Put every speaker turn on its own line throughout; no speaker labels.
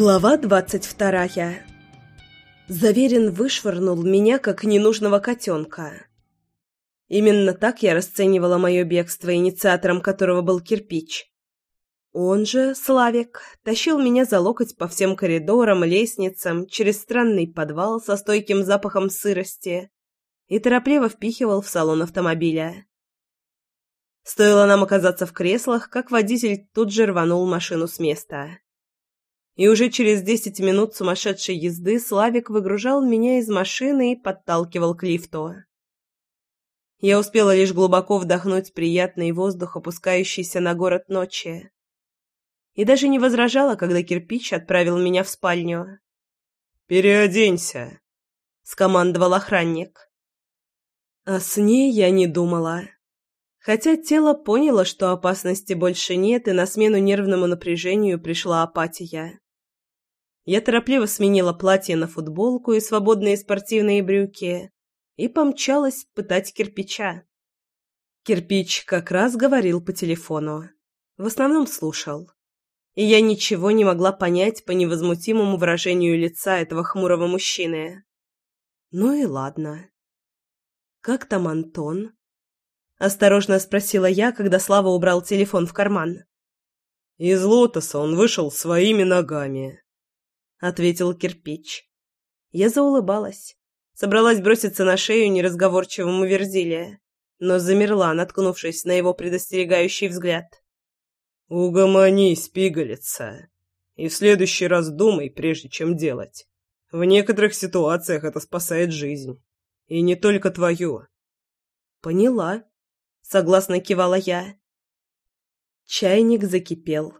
Глава двадцать вторая. Заверен вышвырнул меня, как ненужного котенка. Именно так я расценивала мое бегство, инициатором которого был кирпич. Он же, Славик, тащил меня за локоть по всем коридорам, лестницам, через странный подвал со стойким запахом сырости и торопливо впихивал в салон автомобиля. Стоило нам оказаться в креслах, как водитель тут же рванул машину с места и уже через десять минут сумасшедшей езды Славик выгружал меня из машины и подталкивал к лифту. Я успела лишь глубоко вдохнуть приятный воздух, опускающийся на город ночи. И даже не возражала, когда кирпич отправил меня в спальню.
«Переоденься», — скомандовал охранник.
О сне я не думала. Хотя тело поняло, что опасности больше нет, и на смену нервному напряжению пришла апатия. Я торопливо сменила платье на футболку и свободные спортивные брюки и помчалась пытать кирпича. Кирпич как раз говорил по телефону. В основном слушал. И я ничего не могла понять по невозмутимому выражению лица этого хмурого мужчины. Ну и ладно. «Как там Антон?» Осторожно спросила я, когда Слава убрал телефон в карман.
«Из лотоса он вышел своими ногами»,
ответил кирпич. Я заулыбалась. Собралась броситься на шею неразговорчивому Верзилия, но замерла, наткнувшись на его предостерегающий взгляд.
«Угомонись, пигалица, и в следующий раз думай, прежде чем делать. В некоторых ситуациях это спасает жизнь. И не только твою».
«Поняла», — согласно кивала я. Чайник закипел.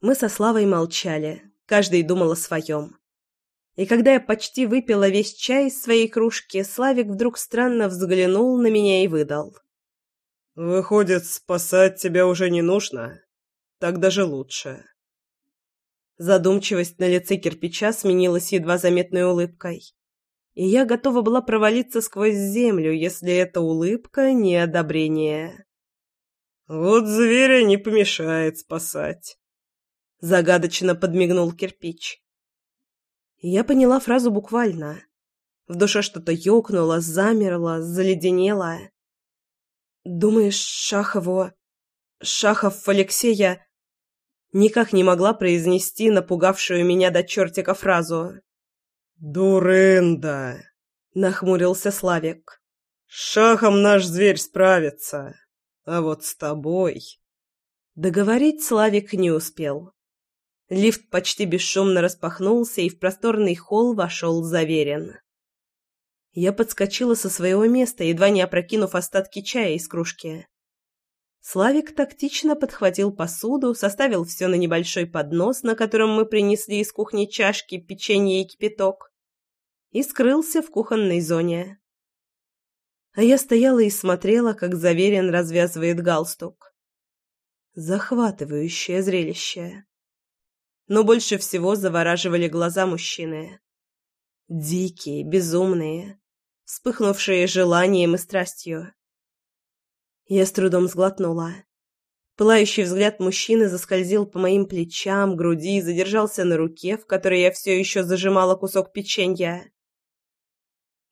Мы со Славой молчали, Каждый думал о своем. И когда я почти выпила весь чай из своей кружки, Славик вдруг странно взглянул на меня и выдал.
«Выходит, спасать тебя уже не нужно? Так даже лучше».
Задумчивость на лице кирпича сменилась едва заметной улыбкой. И я готова была провалиться сквозь землю, если эта улыбка не одобрение.
«Вот зверя не помешает спасать»,
загадочно подмигнул кирпич. Я поняла фразу буквально. В душе что-то ёкнуло, замерло, заледенело. Думаешь, Шахову... Шахов Алексея... Никак не могла произнести напугавшую меня до чертика фразу.
«Дурында!» — нахмурился Славик. «Шахом наш зверь справится, а вот с тобой...»
Договорить Славик не успел. Лифт почти бесшумно распахнулся, и в просторный холл вошел Заверин. Я подскочила со своего места, едва не опрокинув остатки чая из кружки. Славик тактично подхватил посуду, составил все на небольшой поднос, на котором мы принесли из кухни чашки, печенье и кипяток, и скрылся в кухонной зоне. А я стояла и смотрела, как Заверин развязывает галстук. Захватывающее зрелище но больше всего завораживали глаза мужчины. Дикие, безумные, вспыхнувшие желанием и страстью. Я с трудом сглотнула. Пылающий взгляд мужчины заскользил по моим плечам, груди и задержался на руке, в которой я все еще зажимала кусок печенья.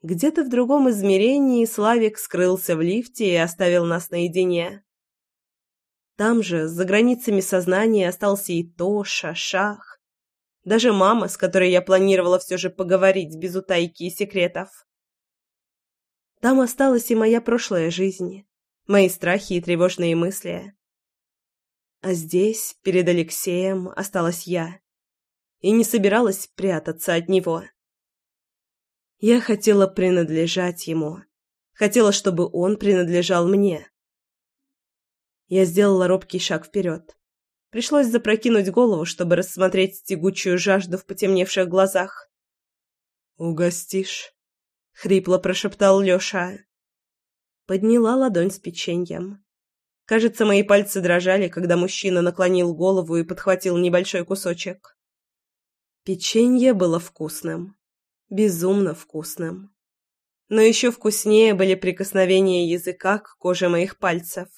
Где-то в другом измерении Славик скрылся в лифте и оставил нас наедине. Там же, за границами сознания, остался и Тоша, Шах. Даже мама, с которой я планировала все же поговорить без утайки и секретов. Там осталась и моя прошлая жизнь, мои страхи и тревожные мысли. А здесь, перед Алексеем, осталась я. И не собиралась прятаться от него. Я хотела принадлежать ему. Хотела, чтобы он принадлежал мне. Я сделала робкий шаг вперед. Пришлось запрокинуть голову, чтобы рассмотреть тягучую жажду в потемневших глазах.
«Угостишь?»
— хрипло прошептал Лёша. Подняла ладонь с печеньем. Кажется, мои пальцы дрожали, когда мужчина наклонил голову и подхватил небольшой кусочек. Печенье было вкусным. Безумно вкусным. Но еще вкуснее были прикосновения языка к коже моих пальцев.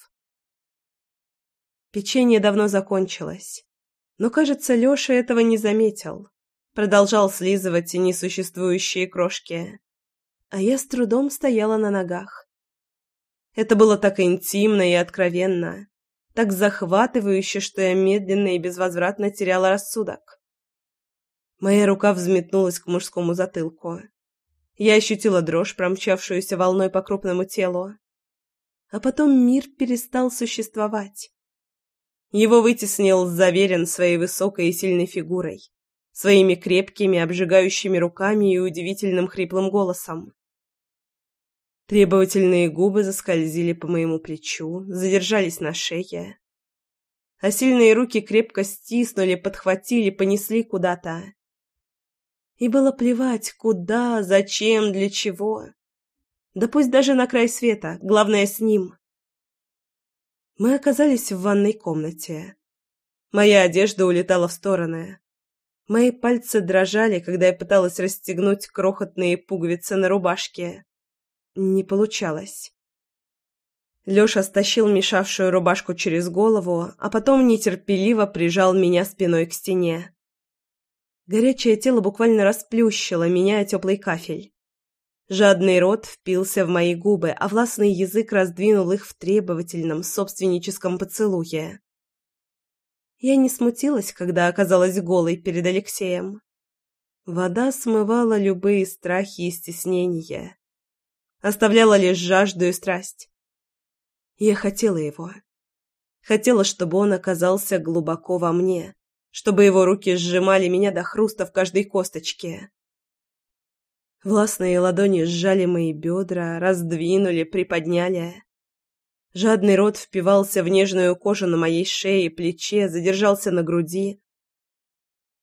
Печенье давно закончилось. Но, кажется, Лёша этого не заметил. продолжал слизывать несуществующие крошки, а я с трудом стояла на ногах. Это было так интимно и откровенно, так захватывающе, что я медленно и безвозвратно теряла рассудок. Моя рука взметнулась к мужскому затылку. Я ощутила дрожь, промчавшуюся волной по крупному телу. А потом мир перестал существовать. Его вытеснил Заверен своей высокой и сильной фигурой, своими крепкими, обжигающими руками и удивительным хриплым голосом. Требовательные губы заскользили по моему плечу, задержались на шее. А сильные руки крепко стиснули, подхватили, понесли куда-то. И было плевать, куда, зачем, для чего. Да пусть даже на край света, главное с ним. Мы оказались в ванной комнате. Моя одежда улетала в стороны. Мои пальцы дрожали, когда я пыталась расстегнуть крохотные пуговицы на рубашке. Не получалось. Лёша стащил мешавшую рубашку через голову, а потом нетерпеливо прижал меня спиной к стене. Горячее тело буквально расплющило меня о теплый кафель. Жадный рот впился в мои губы, а властный язык раздвинул их в требовательном собственническом поцелуе. Я не смутилась, когда оказалась голой перед Алексеем. Вода смывала любые страхи и стеснения. Оставляла лишь жажду и страсть. Я хотела его. Хотела, чтобы он оказался глубоко во мне, чтобы его руки сжимали меня до хруста в каждой косточке. Властные ладони сжали мои бедра, раздвинули, приподняли. Жадный рот впивался в нежную кожу на моей шее и плече, задержался на груди.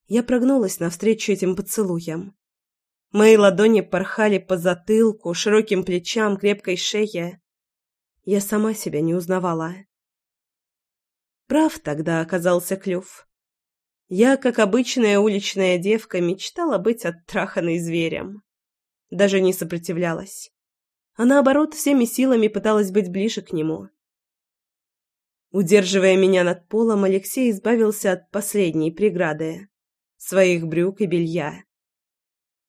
Я прогнулась навстречу этим поцелуям. Мои ладони порхали по затылку, широким плечам, крепкой шее. Я сама себя не узнавала. Прав тогда оказался клюв. Я, как обычная уличная девка, мечтала быть оттраханной зверем. Даже не сопротивлялась. А наоборот, всеми силами пыталась быть ближе к нему. Удерживая меня над полом, Алексей избавился от последней преграды — своих брюк и белья.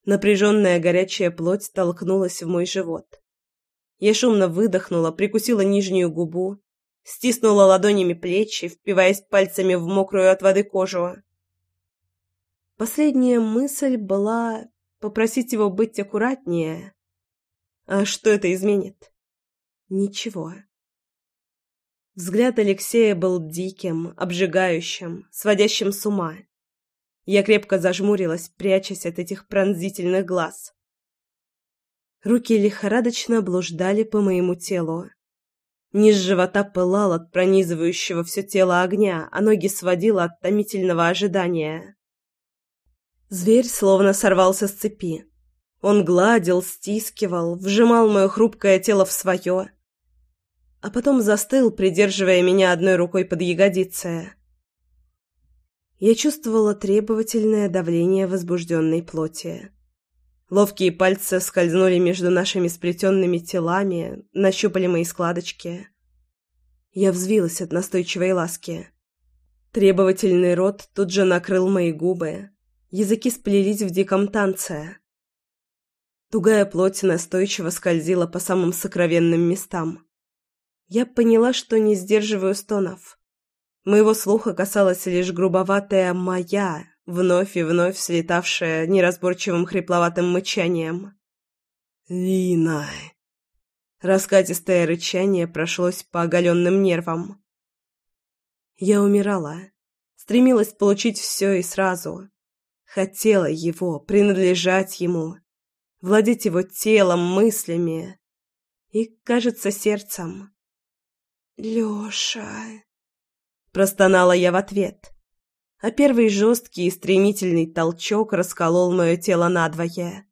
Напряженная горячая плоть толкнулась в мой живот. Я шумно выдохнула, прикусила нижнюю губу, стиснула ладонями плечи, впиваясь пальцами в мокрую от воды кожу. Последняя мысль была попросить его быть аккуратнее. А что это изменит? Ничего. Взгляд Алексея был диким, обжигающим, сводящим с ума. Я крепко зажмурилась, прячась от этих пронзительных глаз. Руки лихорадочно блуждали по моему телу. Низ живота пылал от пронизывающего все тело огня, а ноги сводило от томительного ожидания. Зверь словно сорвался с цепи. Он гладил, стискивал, вжимал мое хрупкое тело в свое, а потом застыл, придерживая меня одной рукой под ягодицы. Я чувствовала требовательное давление возбужденной плоти. Ловкие пальцы скользнули между нашими сплетенными телами, нащупали мои складочки. Я взвилась от настойчивой ласки. Требовательный рот тут же накрыл мои губы, Языки сплелись в диком танце. Тугая плоть настойчиво скользила по самым сокровенным местам. Я поняла, что не сдерживаю стонов. Моего слуха касалась лишь грубоватая «моя», вновь и вновь слетавшая неразборчивым хрипловатым мычанием. «Лина!» Раскатистое рычание прошлось по оголенным нервам. Я умирала. Стремилась получить все и сразу. Хотела его, принадлежать ему, владеть его телом, мыслями и, кажется, сердцем. «Лёша!» – простонала я в ответ, а первый жесткий и стремительный толчок расколол мое тело надвое.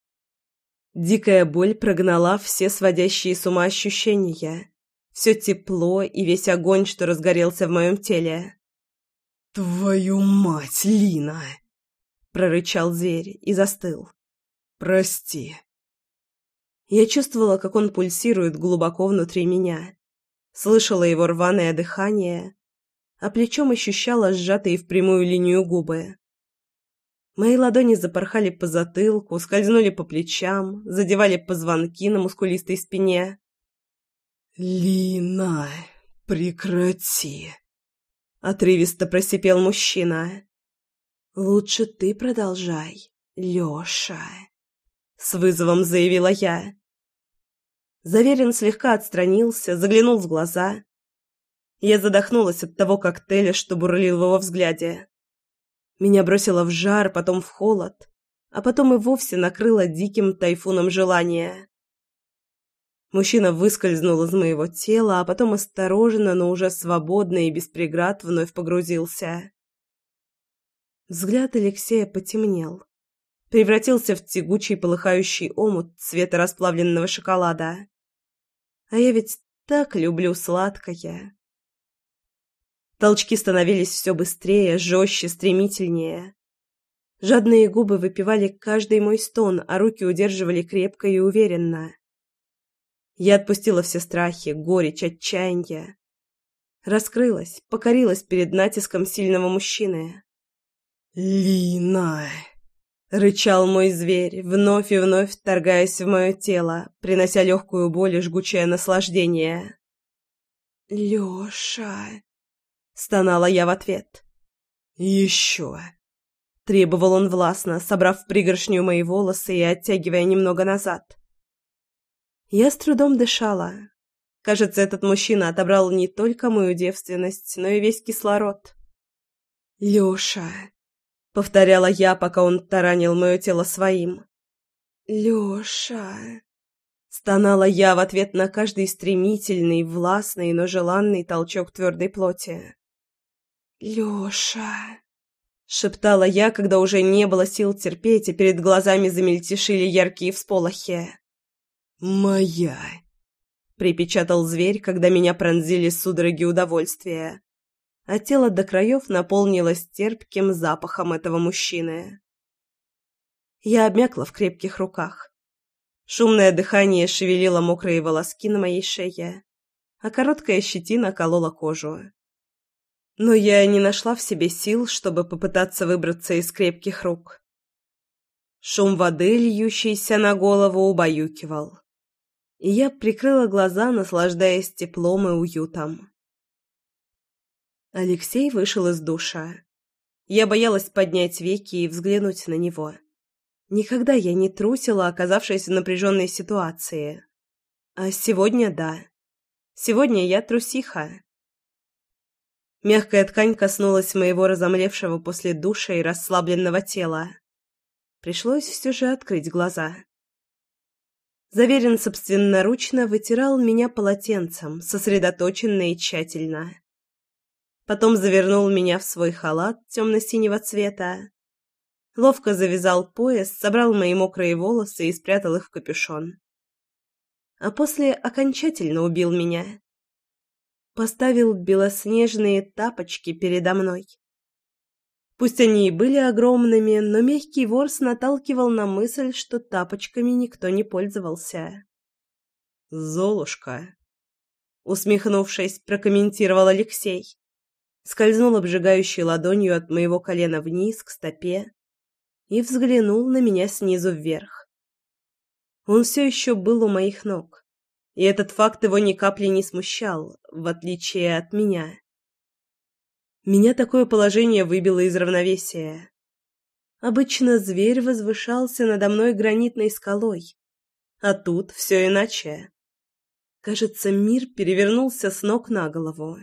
Дикая боль прогнала все сводящие с ума ощущения, все тепло и весь огонь, что разгорелся в моем теле. «Твою мать, Лина!» Прорычал зверь и застыл. Прости. Я чувствовала, как он пульсирует глубоко внутри меня. Слышала его рваное дыхание, а плечом ощущала сжатые в прямую линию губы. Мои ладони запорхали по затылку, скользнули по плечам, задевали позвонки на мускулистой спине.
«Лина, прекрати!»
— отрывисто просипел мужчина. «Лучше ты продолжай, Лёша», — с вызовом заявила я. Заверен слегка отстранился, заглянул в глаза. Я задохнулась от того коктейля, что бурлил в его взгляде. Меня бросило в жар, потом в холод, а потом и вовсе накрыло диким тайфуном желания. Мужчина выскользнул из моего тела, а потом осторожно, но уже свободно и без преград вновь погрузился. Взгляд Алексея потемнел, превратился в тягучий полыхающий омут цвета расплавленного шоколада. А я ведь так люблю сладкое. Толчки становились все быстрее, жестче, стремительнее. Жадные губы выпивали каждый мой стон, а руки удерживали крепко и уверенно. Я отпустила все страхи, горечь, отчаяние. Раскрылась, покорилась перед натиском сильного мужчины.
«Лина!»
— рычал мой зверь, вновь и вновь вторгаясь в мое тело, принося легкую боль и жгучее наслаждение. «Леша!» Стонала я в ответ.
«Еще!»
Требовал он властно, собрав в пригоршню мои волосы и оттягивая немного назад. Я с трудом дышала. Кажется, этот мужчина отобрал не только мою девственность, но и весь кислород. «Леша!» — повторяла я, пока он таранил мое тело своим. «Леша!» Стонала я в ответ на каждый стремительный, властный, но желанный толчок твердой плоти. «Лёша!» — шептала я, когда уже не было сил терпеть, и перед глазами замельтешили яркие всполохи.
«Моя!»
— припечатал зверь, когда меня пронзили судороги удовольствия, а тело до краев наполнилось терпким запахом этого мужчины. Я обмякла в крепких руках. Шумное дыхание шевелило мокрые волоски на моей шее, а короткая щетина колола кожу. Но я не нашла в себе сил, чтобы попытаться выбраться из крепких рук. Шум воды, льющийся на голову, убаюкивал. И я прикрыла глаза, наслаждаясь теплом и уютом. Алексей вышел из душа. Я боялась поднять веки и взглянуть на него. Никогда я не трусила, оказавшись в напряженной ситуации. А сегодня да. Сегодня я трусиха. Мягкая ткань коснулась моего разомлевшего после душа и расслабленного тела. Пришлось все же открыть глаза. Заверен собственноручно вытирал меня полотенцем, сосредоточенно и тщательно. Потом завернул меня в свой халат темно-синего цвета. Ловко завязал пояс, собрал мои мокрые волосы и спрятал их в капюшон. А после окончательно убил меня поставил белоснежные тапочки передо мной. Пусть они и были огромными, но мягкий ворс наталкивал на мысль, что тапочками никто не пользовался.
«Золушка», —
усмехнувшись, прокомментировал Алексей. Скользнул обжигающей ладонью от моего колена вниз к стопе и взглянул на меня снизу вверх. Он все еще был у моих ног и этот факт его ни капли не смущал, в отличие от меня. Меня такое положение выбило из равновесия. Обычно зверь возвышался надо мной гранитной скалой, а тут все иначе. Кажется, мир перевернулся с ног на голову.